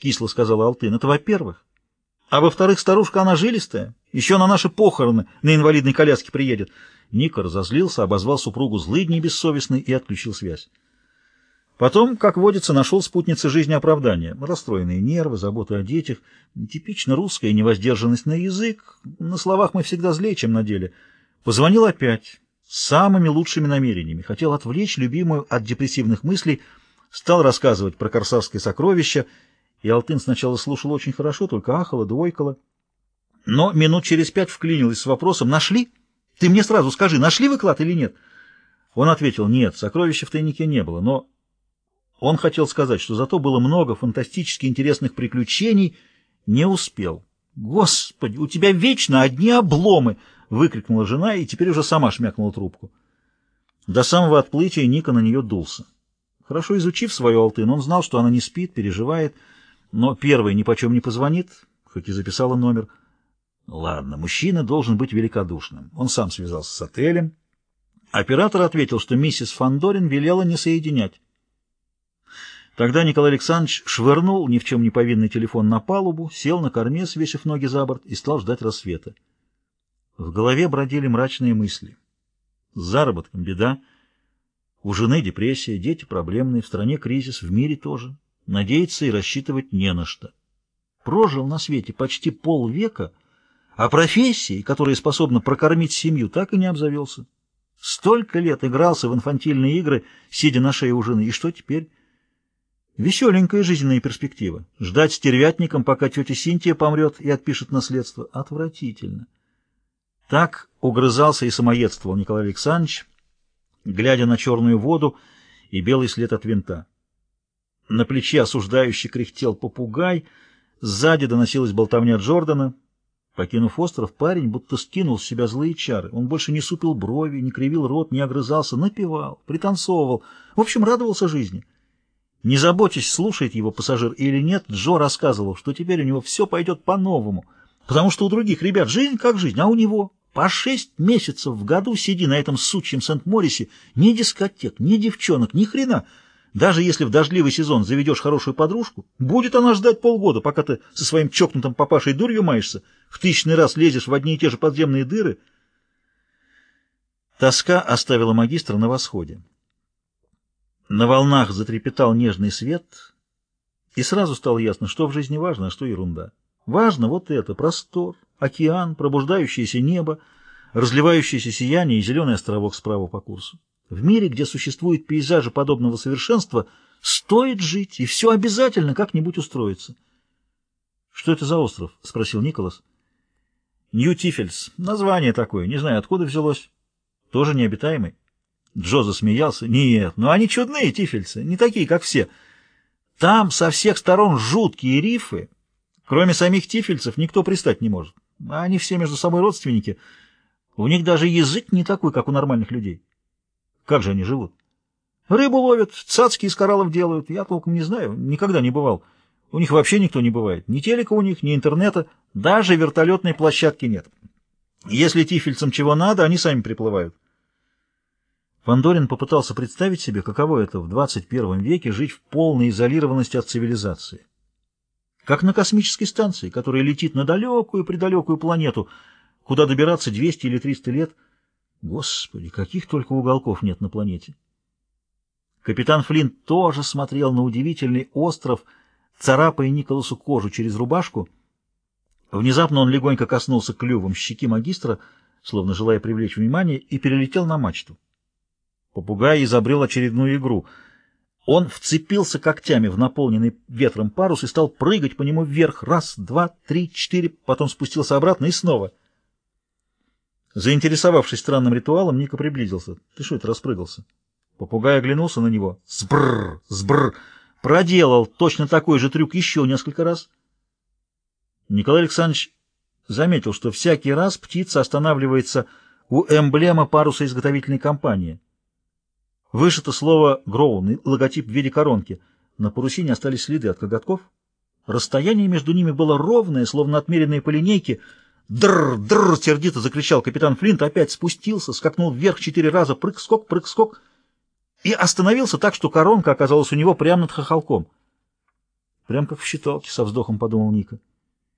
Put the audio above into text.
кисло сказала Алтын. Это во-первых. А во-вторых, старушка она жилистая. Еще на наши похороны на инвалидной коляске приедет. Ника разозлился, обозвал супругу злыдней бессовестной и отключил связь. Потом, как водится, нашел спутницы жизни оправдания. Расстроенные нервы, забота о детях, типично русская невоздержанность на язык. На словах мы всегда злее, чем на деле. Позвонил опять, с самыми лучшими намерениями. Хотел отвлечь любимую от депрессивных мыслей, стал рассказывать про корсарское сокровище, и Алтын сначала слушал очень хорошо, только ахала, двойкала. Но минут через пять вклинилась с вопросом «Нашли? Ты мне сразу скажи, нашли вы клад или нет?» Он ответил «Нет, сокровища в тайнике не было, но он хотел сказать, что зато было много фантастически интересных приключений, не успел. «Господи, у тебя вечно одни обломы!» — выкрикнула жена и теперь уже сама шмякнула трубку. До самого отплытия Ника на нее дулся. Хорошо изучив свою алтын, он знал, что она не спит, переживает, но первый ни почем не позвонит, хоть и записала номер. Ладно, мужчина должен быть великодушным. Он сам связался с отелем. Оператор ответил, что миссис Фандорин велела не соединять. Тогда Николай Александрович швырнул ни в чем не повинный телефон на палубу, сел на корме, свесив ноги за борт, и стал ждать рассвета. В голове бродили мрачные мысли. С заработком беда. У жены депрессия, дети проблемные, в стране кризис, в мире тоже. Надеяться и рассчитывать не на что. Прожил на свете почти полвека, а профессии, которая способна прокормить семью, так и не обзавелся. Столько лет игрался в инфантильные игры, сидя на шее у жены, и что теперь? Веселенькая жизненная перспектива. Ждать стервятником, пока тетя Синтия помрет и отпишет наследство. Отвратительно. Так угрызался и самоедствовал Николай Александрович, глядя на черную воду и белый след от винта. На плече осуждающий кряхтел попугай, сзади доносилась болтовня Джордана. Покинув остров, парень будто скинул с себя злые чары. Он больше не супил брови, не кривил рот, не огрызался, напевал, пританцовывал. В общем, радовался жизни. Не заботясь, слушает его пассажир или нет, Джо рассказывал, что теперь у него все пойдет по-новому, потому что у других ребят жизнь как жизнь, а у него по шесть месяцев в году сиди на этом сучьем Сент-Морисе, ни дискотек, ни девчонок, ни хрена. Даже если в дождливый сезон заведешь хорошую подружку, будет она ждать полгода, пока ты со своим чокнутым папашей дурью маешься, в тысячный раз лезешь в одни и те же подземные дыры. Тоска оставила магистра на восходе. На волнах затрепетал нежный свет, и сразу стало ясно, что в жизни важно, а что ерунда. Важно вот это — простор, океан, пробуждающееся небо, разливающееся сияние и зеленый островок справа по курсу. В мире, где существуют пейзажи подобного совершенства, стоит жить, и все обязательно как-нибудь устроится. — Что это за остров? — спросил Николас. — Нью-Тифельс. Название такое, не знаю, откуда взялось. — Тоже необитаемый? Джо засмеялся. Нет, ну они чудные тифельцы, не такие, как все. Там со всех сторон жуткие рифы. Кроме самих тифельцев никто пристать не может. Они все между собой родственники. У них даже язык не такой, как у нормальных людей. Как же они живут? Рыбу ловят, цацки из кораллов делают. Я толком не знаю, никогда не бывал. У них вообще никто не бывает. Ни телека у них, ни интернета, даже вертолетной площадки нет. Если тифельцам чего надо, они сами приплывают. Фандорин попытался представить себе, каково это в 21 веке жить в полной изолированности от цивилизации. Как на космической станции, которая летит на далекую-предалекую планету, куда добираться 200 или 300 лет. Господи, каких только уголков нет на планете. Капитан Флинт тоже смотрел на удивительный остров, царапая Николасу кожу через рубашку. Внезапно он легонько коснулся клювом щеки магистра, словно желая привлечь внимание, и перелетел на мачту. Попугай изобрел очередную игру. Он вцепился когтями в наполненный ветром парус и стал прыгать по нему вверх. Раз, два, три, четыре, потом спустился обратно и снова. Заинтересовавшись странным ритуалом, Ника приблизился. — Ты что это распрыгался? Попугай оглянулся на него. Сбррр, сбррр. Проделал точно такой же трюк еще несколько раз. Николай Александрович заметил, что всякий раз птица останавливается у эмблемы паруса изготовительной компании — Вышито слово «гроун» логотип в виде коронки. На парусине остались следы от коготков. Расстояние между ними было ровное, словно отмеренное по линейке. «Дрррр! Дрррр!» — сердито закричал капитан Флинт, опять спустился, скакнул вверх четыре раза, прыг-скок, прыг-скок, и остановился так, что коронка оказалась у него прямо над хохолком. Прям как в считалке, со вздохом подумал Ника.